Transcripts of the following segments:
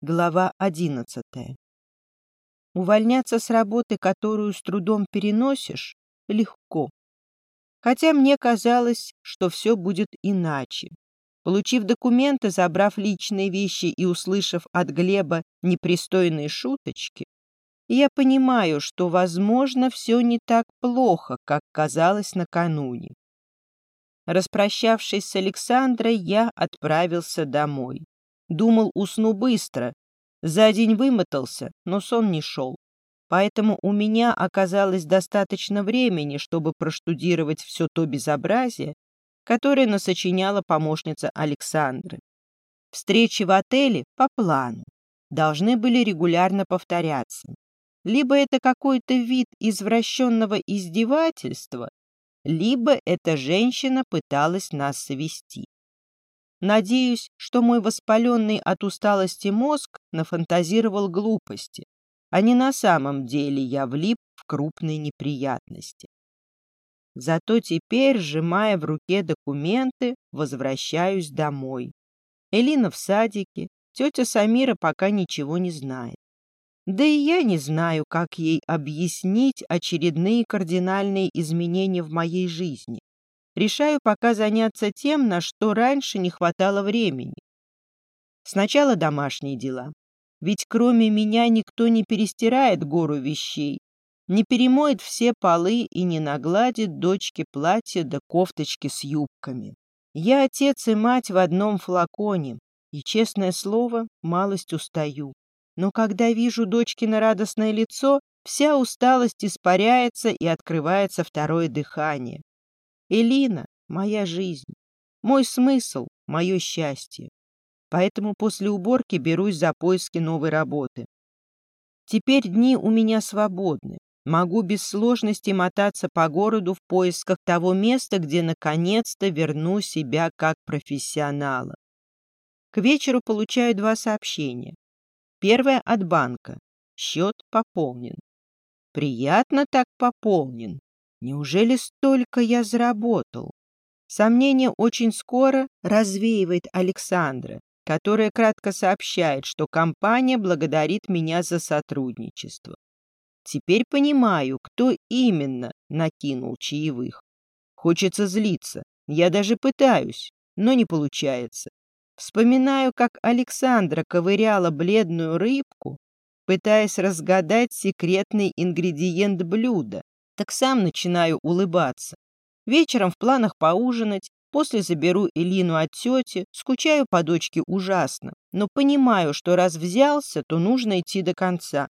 Глава одиннадцатая. Увольняться с работы, которую с трудом переносишь, легко. Хотя мне казалось, что все будет иначе. Получив документы, забрав личные вещи и услышав от Глеба непристойные шуточки, я понимаю, что, возможно, все не так плохо, как казалось накануне. Распрощавшись с Александрой, я отправился домой. Думал, усну быстро. За день вымотался, но сон не шел. Поэтому у меня оказалось достаточно времени, чтобы проштудировать все то безобразие, которое насочиняла помощница Александры. Встречи в отеле по плану должны были регулярно повторяться. Либо это какой-то вид извращенного издевательства, либо эта женщина пыталась нас совести. Надеюсь, что мой воспаленный от усталости мозг нафантазировал глупости, а не на самом деле я влип в крупные неприятности. Зато теперь, сжимая в руке документы, возвращаюсь домой. Элина в садике, тетя Самира пока ничего не знает. Да и я не знаю, как ей объяснить очередные кардинальные изменения в моей жизни решаю пока заняться тем, на что раньше не хватало времени. Сначала домашние дела. Ведь кроме меня никто не перестирает гору вещей, не перемоет все полы и не нагладит дочке платья да кофточки с юбками. Я отец и мать в одном флаконе, и, честное слово, малость устаю. Но когда вижу дочкино радостное лицо, вся усталость испаряется и открывается второе дыхание. Элина — моя жизнь, мой смысл, мое счастье. Поэтому после уборки берусь за поиски новой работы. Теперь дни у меня свободны. Могу без сложности мотаться по городу в поисках того места, где наконец-то верну себя как профессионала. К вечеру получаю два сообщения. Первое от банка. Счет пополнен. Приятно так пополнен. Неужели столько я заработал? Сомнение очень скоро развеивает Александра, которая кратко сообщает, что компания благодарит меня за сотрудничество. Теперь понимаю, кто именно накинул чаевых. Хочется злиться. Я даже пытаюсь, но не получается. Вспоминаю, как Александра ковыряла бледную рыбку, пытаясь разгадать секретный ингредиент блюда, так сам начинаю улыбаться. Вечером в планах поужинать, после заберу Элину от тети, скучаю по дочке ужасно, но понимаю, что раз взялся, то нужно идти до конца.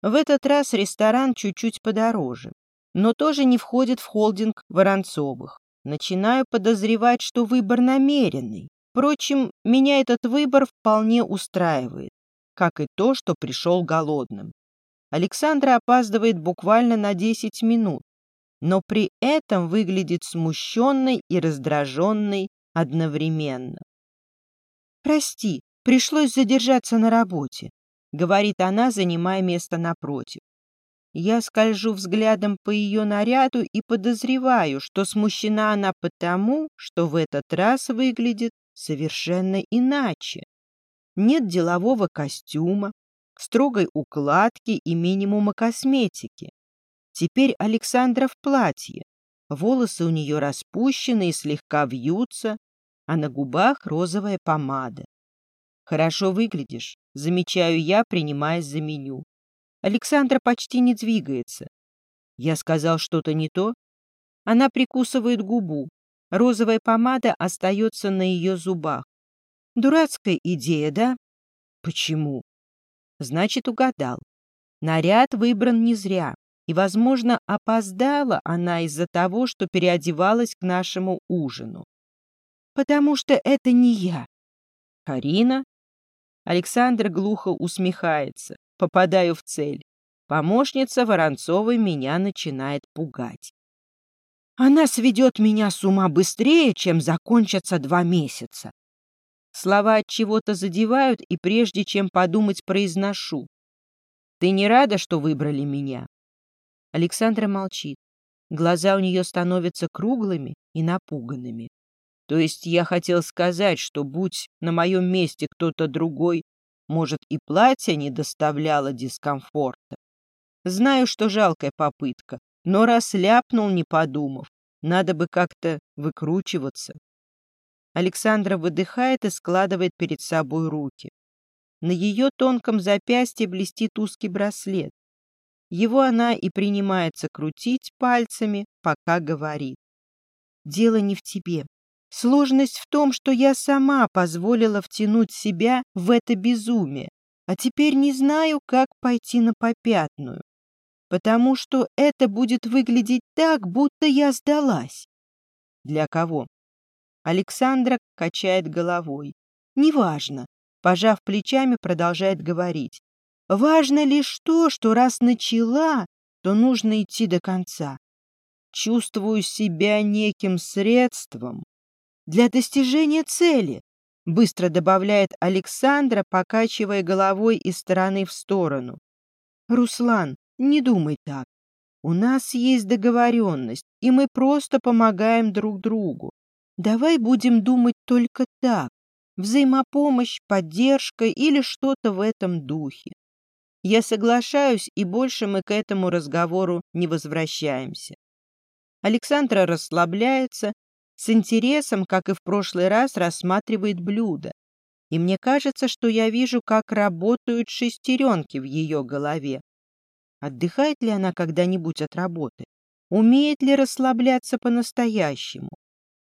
В этот раз ресторан чуть-чуть подороже, но тоже не входит в холдинг Воронцовых. Начинаю подозревать, что выбор намеренный. Впрочем, меня этот выбор вполне устраивает, как и то, что пришел голодным. Александра опаздывает буквально на 10 минут, но при этом выглядит смущенной и раздраженной одновременно. «Прости, пришлось задержаться на работе», — говорит она, занимая место напротив. Я скольжу взглядом по ее наряду и подозреваю, что смущена она потому, что в этот раз выглядит совершенно иначе. Нет делового костюма, строгой укладки и минимума косметики. Теперь Александра в платье. Волосы у нее распущены и слегка вьются, а на губах розовая помада. «Хорошо выглядишь», — замечаю я, принимаясь за меню. Александра почти не двигается. Я сказал что-то не то. Она прикусывает губу. Розовая помада остается на ее зубах. Дурацкая идея, да? Почему? Значит, угадал. Наряд выбран не зря, и, возможно, опоздала она из-за того, что переодевалась к нашему ужину. Потому что это не я. Карина? Александр глухо усмехается. Попадаю в цель. Помощница Воронцовой меня начинает пугать. Она сведет меня с ума быстрее, чем закончатся два месяца. Слова от чего-то задевают, и прежде чем подумать, произношу. Ты не рада, что выбрали меня? Александра молчит. Глаза у нее становятся круглыми и напуганными. То есть я хотел сказать, что будь на моем месте кто-то другой, Может, и платье не доставляло дискомфорта. Знаю, что жалкая попытка, но раз ляпнул, не подумав, надо бы как-то выкручиваться. Александра выдыхает и складывает перед собой руки. На ее тонком запястье блестит узкий браслет. Его она и принимается крутить пальцами, пока говорит. Дело не в тебе. Сложность в том, что я сама позволила втянуть себя в это безумие, а теперь не знаю, как пойти на попятную, потому что это будет выглядеть так, будто я сдалась. Для кого? Александра качает головой. Неважно. Пожав плечами, продолжает говорить. Важно лишь то, что раз начала, то нужно идти до конца. Чувствую себя неким средством, для достижения цели, быстро добавляет Александра, покачивая головой из стороны в сторону. Руслан, не думай так. У нас есть договоренность, и мы просто помогаем друг другу. Давай будем думать только так. Взаимопомощь, поддержка или что-то в этом духе. Я соглашаюсь, и больше мы к этому разговору не возвращаемся. Александра расслабляется, с интересом, как и в прошлый раз, рассматривает блюдо. И мне кажется, что я вижу, как работают шестеренки в ее голове. Отдыхает ли она когда-нибудь от работы? Умеет ли расслабляться по-настоящему?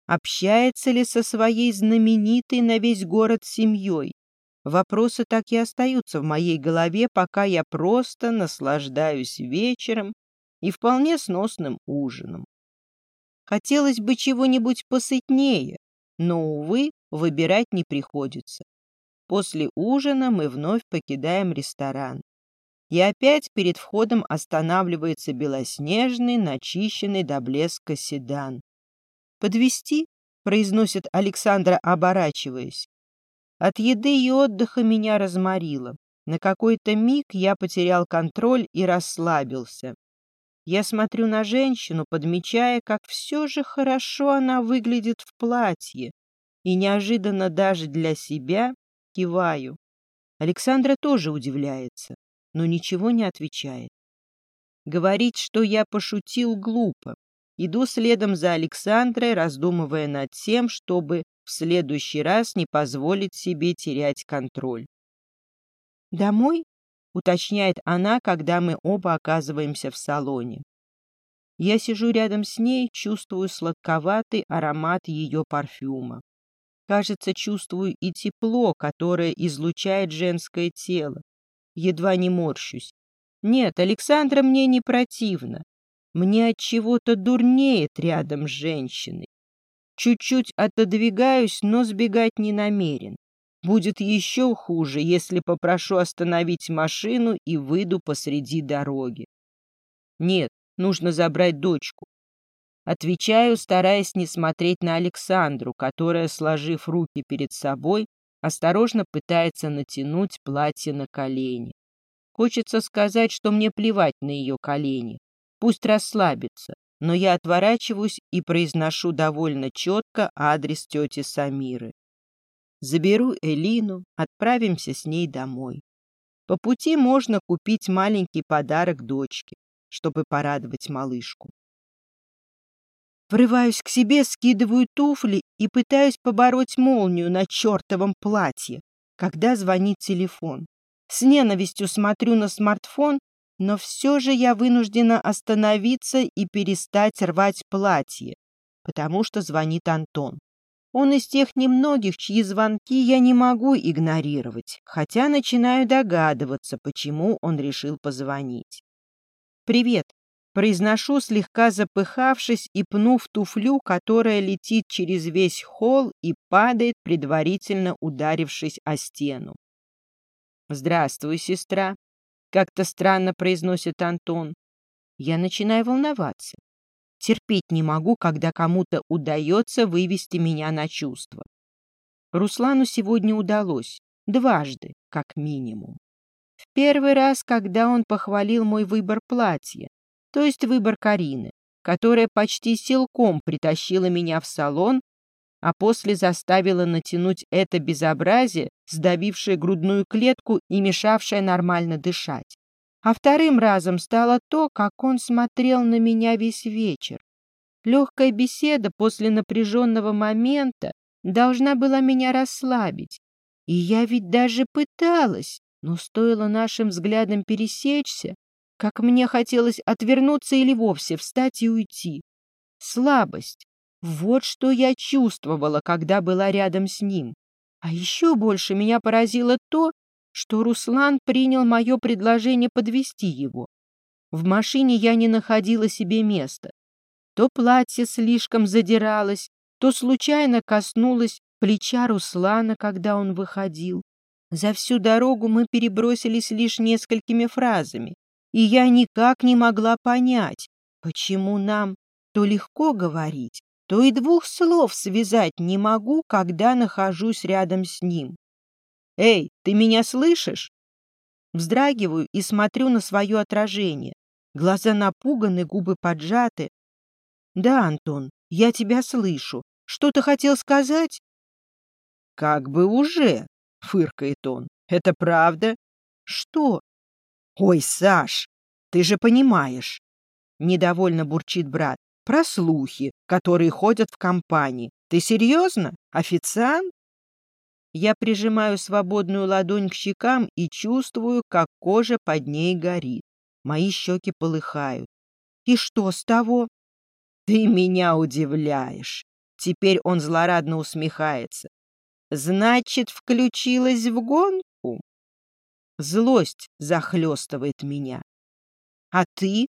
Общается ли со своей знаменитой на весь город семьей? Вопросы так и остаются в моей голове, пока я просто наслаждаюсь вечером и вполне сносным ужином. Хотелось бы чего-нибудь посытнее, но, увы, выбирать не приходится. После ужина мы вновь покидаем ресторан. И опять перед входом останавливается белоснежный, начищенный до блеска седан. «Подвезти?» — произносит Александра, оборачиваясь. От еды и отдыха меня разморило. На какой-то миг я потерял контроль и расслабился. Я смотрю на женщину, подмечая, как все же хорошо она выглядит в платье, и неожиданно даже для себя киваю. Александра тоже удивляется, но ничего не отвечает. Говорить, что я пошутил, глупо. Иду следом за Александрой, раздумывая над тем, чтобы в следующий раз не позволить себе терять контроль. «Домой?» уточняет она, когда мы оба оказываемся в салоне. Я сижу рядом с ней, чувствую сладковатый аромат ее парфюма. Кажется, чувствую и тепло, которое излучает женское тело. Едва не морщусь. Нет, Александра мне не противно. Мне от чего-то дурнеет рядом с женщиной. Чуть-чуть отодвигаюсь, но сбегать не намерен. Будет еще хуже, если попрошу остановить машину и выйду посреди дороги. Нет, нужно забрать дочку. Отвечаю, стараясь не смотреть на Александру, которая, сложив руки перед собой, осторожно пытается натянуть платье на колени. Хочется сказать, что мне плевать на ее колени. Пусть расслабится, но я отворачиваюсь и произношу довольно четко адрес тети Самиры. Заберу Элину, отправимся с ней домой. По пути можно купить маленький подарок дочке, чтобы порадовать малышку. Врываюсь к себе, скидываю туфли и пытаюсь побороть молнию на чертовом платье, когда звонит телефон. С ненавистью смотрю на смартфон, но все же я вынуждена остановиться и перестать рвать платье, потому что звонит Антон. Он из тех немногих, чьи звонки я не могу игнорировать, хотя начинаю догадываться, почему он решил позвонить. «Привет», — произношу, слегка запыхавшись и пнув туфлю, которая летит через весь холл и падает, предварительно ударившись о стену. «Здравствуй, сестра», — как-то странно произносит Антон. Я начинаю волноваться. Терпеть не могу, когда кому-то удается вывести меня на чувства. Руслану сегодня удалось. Дважды, как минимум. В первый раз, когда он похвалил мой выбор платья, то есть выбор Карины, которая почти силком притащила меня в салон, а после заставила натянуть это безобразие, сдавившее грудную клетку и мешавшее нормально дышать. А вторым разом стало то, как он смотрел на меня весь вечер. Легкая беседа после напряженного момента должна была меня расслабить. И я ведь даже пыталась, но стоило нашим взглядам пересечься, как мне хотелось отвернуться или вовсе встать и уйти. Слабость. Вот что я чувствовала, когда была рядом с ним. А еще больше меня поразило то, что Руслан принял мое предложение подвести его. В машине я не находила себе места. То платье слишком задиралось, то случайно коснулось плеча Руслана, когда он выходил. За всю дорогу мы перебросились лишь несколькими фразами, и я никак не могла понять, почему нам то легко говорить, то и двух слов связать не могу, когда нахожусь рядом с ним. «Эй, ты меня слышишь?» Вздрагиваю и смотрю на свое отражение. Глаза напуганы, губы поджаты. «Да, Антон, я тебя слышу. Что ты хотел сказать?» «Как бы уже», — фыркает он. «Это правда?» «Что?» «Ой, Саш, ты же понимаешь!» Недовольно бурчит брат. Про слухи, которые ходят в компании. Ты серьезно? Официант? Я прижимаю свободную ладонь к щекам и чувствую, как кожа под ней горит. Мои щеки полыхают. И что с того? Ты меня удивляешь. Теперь он злорадно усмехается. Значит, включилась в гонку? Злость захлестывает меня. А ты?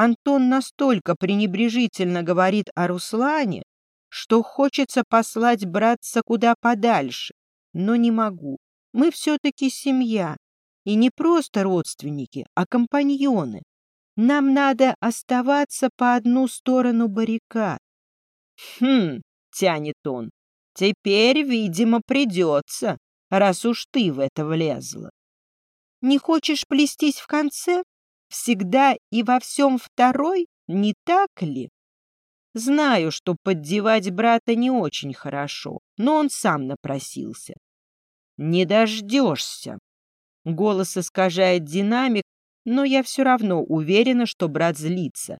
Антон настолько пренебрежительно говорит о Руслане, что хочется послать братца куда подальше, но не могу. Мы все-таки семья, и не просто родственники, а компаньоны. Нам надо оставаться по одну сторону баррикад. Хм, тянет он, теперь, видимо, придется, раз уж ты в это влезла. Не хочешь плестись в конце? Всегда и во всем второй, не так ли? Знаю, что поддевать брата не очень хорошо, но он сам напросился. Не дождешься. Голос искажает динамик, но я все равно уверена, что брат злится.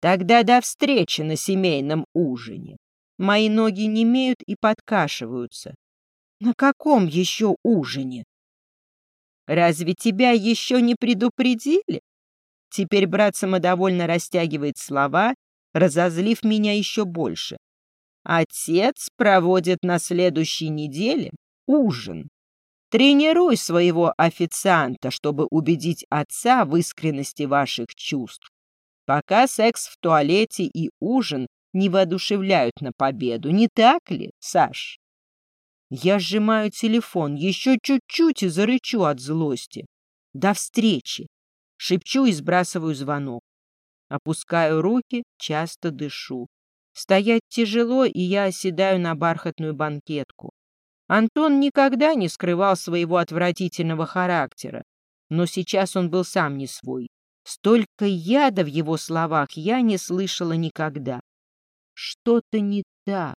Тогда до встречи на семейном ужине. Мои ноги немеют и подкашиваются. На каком еще ужине? Разве тебя еще не предупредили? Теперь брат самодовольно растягивает слова, разозлив меня еще больше. Отец проводит на следующей неделе ужин. Тренируй своего официанта, чтобы убедить отца в искренности ваших чувств. Пока секс в туалете и ужин не воодушевляют на победу, не так ли, Саш? Я сжимаю телефон, еще чуть-чуть и зарычу от злости. До встречи. Шепчу и сбрасываю звонок. Опускаю руки, часто дышу. Стоять тяжело, и я оседаю на бархатную банкетку. Антон никогда не скрывал своего отвратительного характера, но сейчас он был сам не свой. Столько яда в его словах я не слышала никогда. Что-то не так.